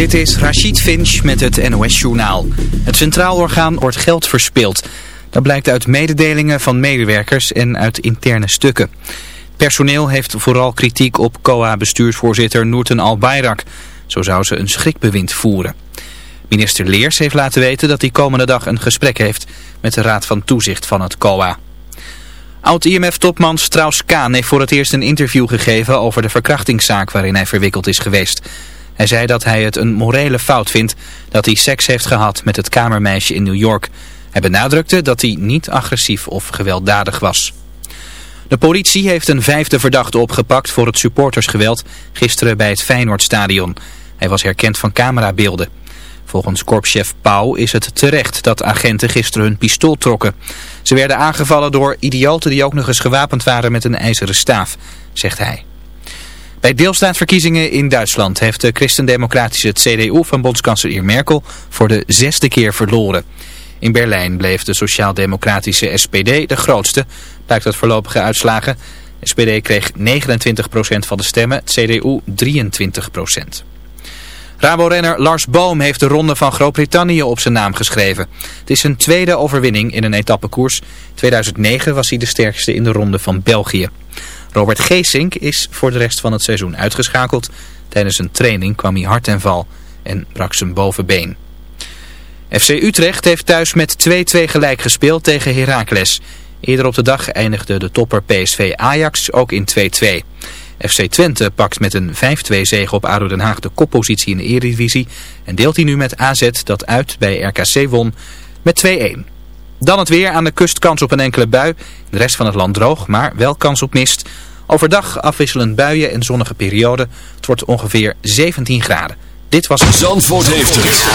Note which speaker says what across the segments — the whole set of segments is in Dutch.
Speaker 1: Dit is Rachid Finch met het NOS-journaal. Het Centraal Orgaan wordt geld verspild. Dat blijkt uit mededelingen van medewerkers en uit interne stukken. Personeel heeft vooral kritiek op COA-bestuursvoorzitter Noorten Al-Bayrak. Zo zou ze een schrikbewind voeren. Minister Leers heeft laten weten dat hij komende dag een gesprek heeft met de Raad van Toezicht van het COA. Oud-IMF-topman Strauss-Kaan heeft voor het eerst een interview gegeven over de verkrachtingszaak waarin hij verwikkeld is geweest. Hij zei dat hij het een morele fout vindt dat hij seks heeft gehad met het kamermeisje in New York. Hij benadrukte dat hij niet agressief of gewelddadig was. De politie heeft een vijfde verdachte opgepakt voor het supportersgeweld gisteren bij het Feyenoordstadion. Hij was herkend van camerabeelden. Volgens korpschef Pauw is het terecht dat agenten gisteren hun pistool trokken. Ze werden aangevallen door idioten die ook nog eens gewapend waren met een ijzeren staaf, zegt hij. Bij deelstaatverkiezingen in Duitsland heeft de christendemocratische CDU van bondskanselier Merkel voor de zesde keer verloren. In Berlijn bleef de sociaal-democratische SPD de grootste, blijkt uit voorlopige uitslagen. De SPD kreeg 29% van de stemmen, CDU 23%. Rabo-renner Lars Boom heeft de ronde van Groot-Brittannië op zijn naam geschreven. Het is zijn tweede overwinning in een etappekoers. 2009 was hij de sterkste in de ronde van België. Robert Geesink is voor de rest van het seizoen uitgeschakeld. Tijdens een training kwam hij hard en val en brak zijn bovenbeen. FC Utrecht heeft thuis met 2-2 gelijk gespeeld tegen Heracles. Eerder op de dag eindigde de topper PSV Ajax ook in 2-2. FC Twente pakt met een 5-2 zege op ADO Den Haag de koppositie in de Eredivisie... en deelt hij nu met AZ dat uit bij RKC won met 2-1. Dan het weer aan de kust kans op een enkele bui. De rest van het land droog, maar wel kans op mist. Overdag afwisselend buien en zonnige perioden. Het wordt ongeveer 17 graden. Dit was...
Speaker 2: Zandvoort heeft het.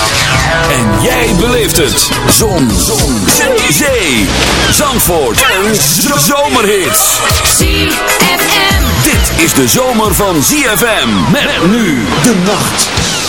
Speaker 2: En jij beleeft het. Zon. Zon. Zee. Zandvoort. Een zomerhit.
Speaker 3: ZFM.
Speaker 2: Dit is de zomer van ZFM. Met nu de nacht.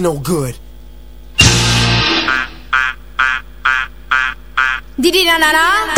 Speaker 4: No
Speaker 5: good.
Speaker 6: Na na na.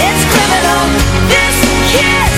Speaker 7: It's criminal. This kiss,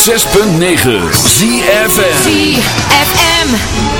Speaker 8: 106.9 ZFM
Speaker 6: ZFM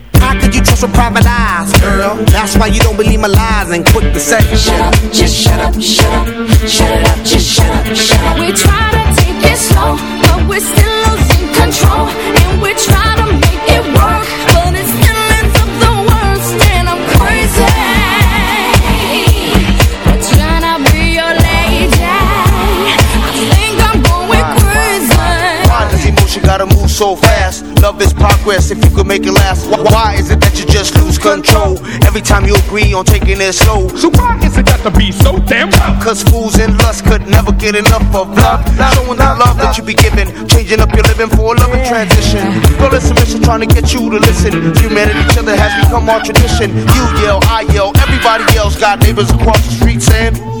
Speaker 9: How could you trust with private eyes, girl? That's why you don't believe my lies and quick to say
Speaker 7: Shut up, just shut up, shut up, shut it up, just shut up, shut up.
Speaker 10: We try to take it slow, but we're still losing control. And we try to make it work, but it still ends up the worst. And I'm crazy. We're trying to be your lady. I think I'm going crazy.
Speaker 9: Why does emotion gotta move so fast? Love is progress if you could make it last. Why, control? Every time you agree on taking it slow. So why is it got to be so damn rough? Cause fools and lust could never get enough of love. Not showing the love that you be giving. Changing up your living for a loving transition. Girl, it's submission trying to get you to listen. Humanity, each other has become our tradition. You yell, I yell, everybody else got neighbors across the street saying.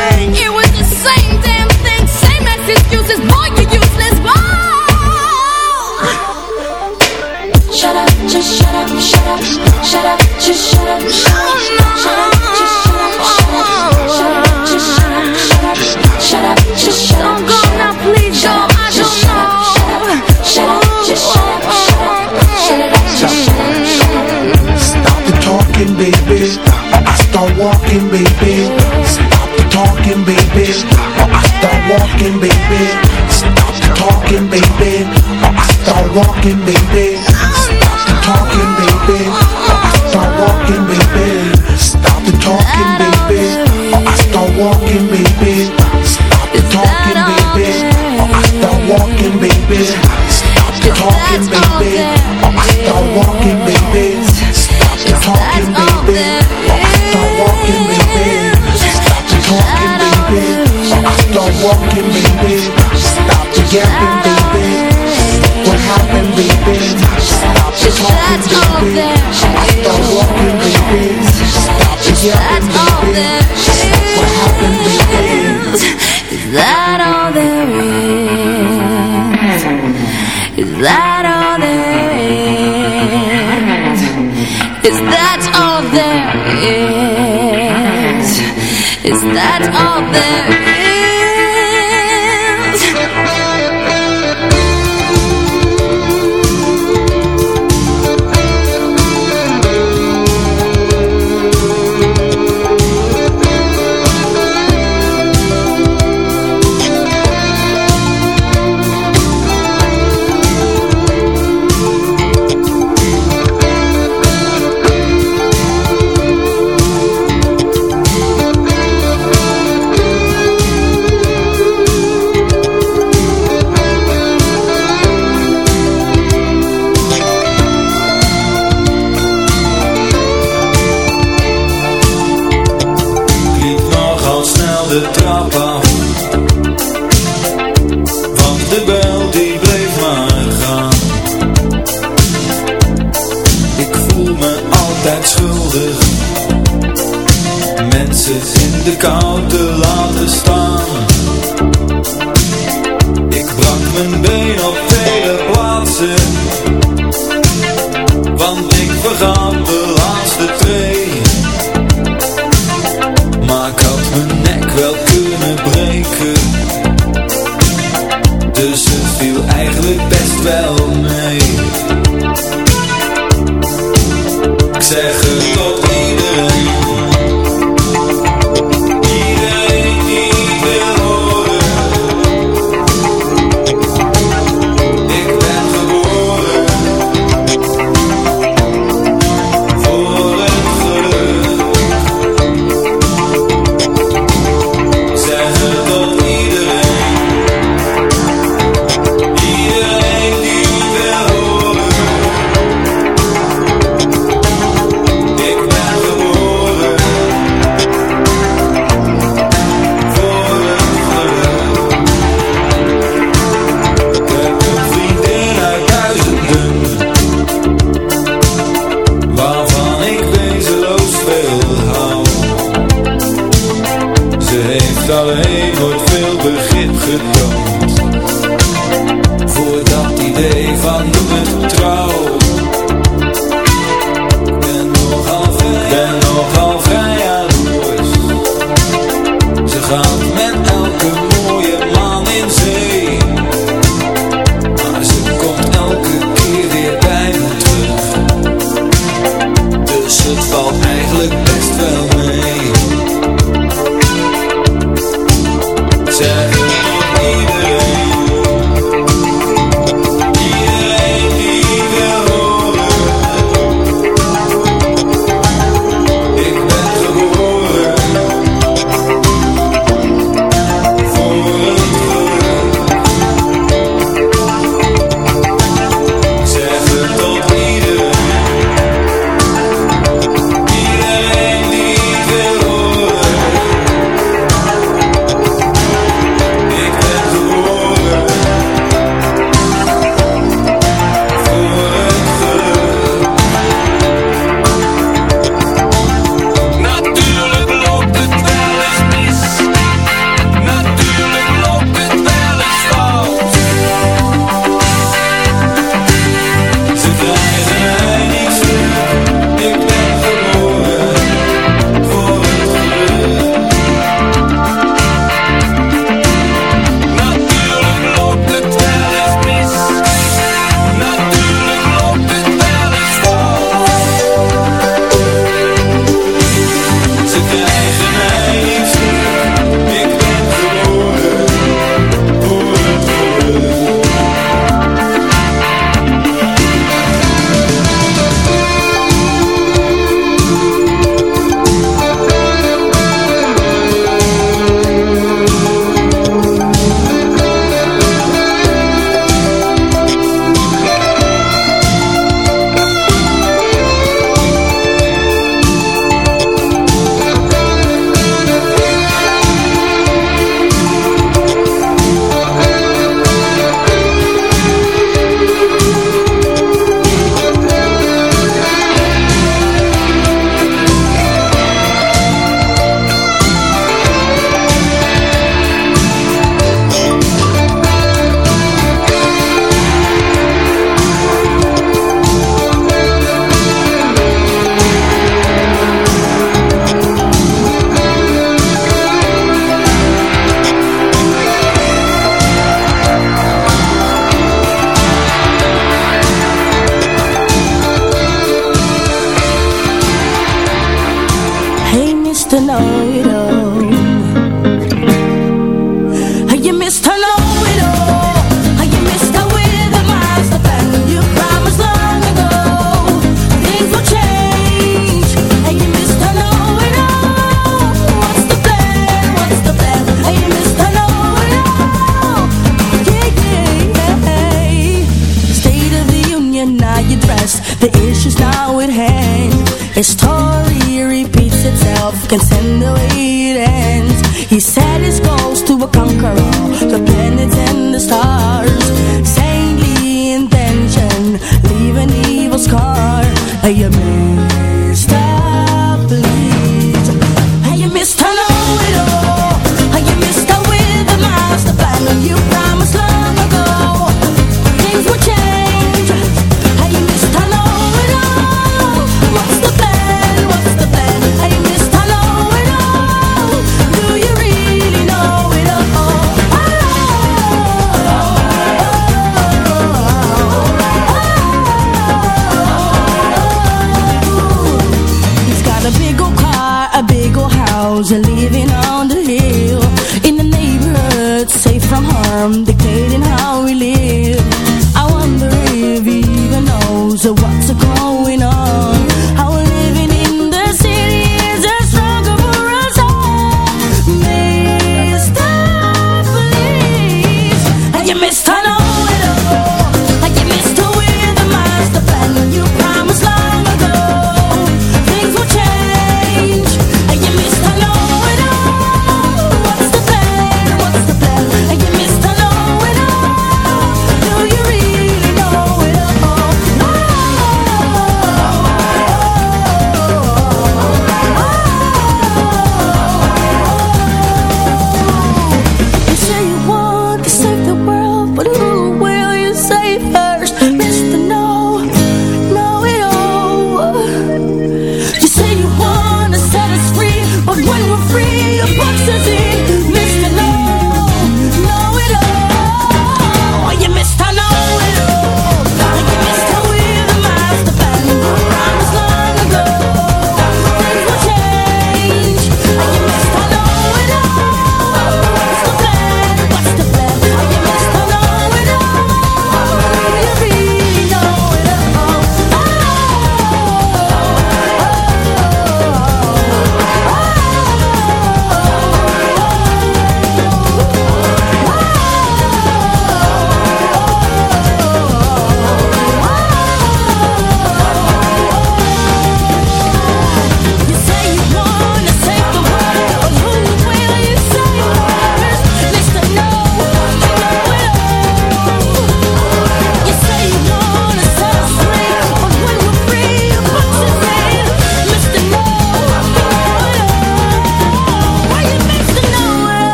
Speaker 3: Walking, baby.
Speaker 11: alleen wordt veel begrip getoond. Voor dat idee van noem het trouw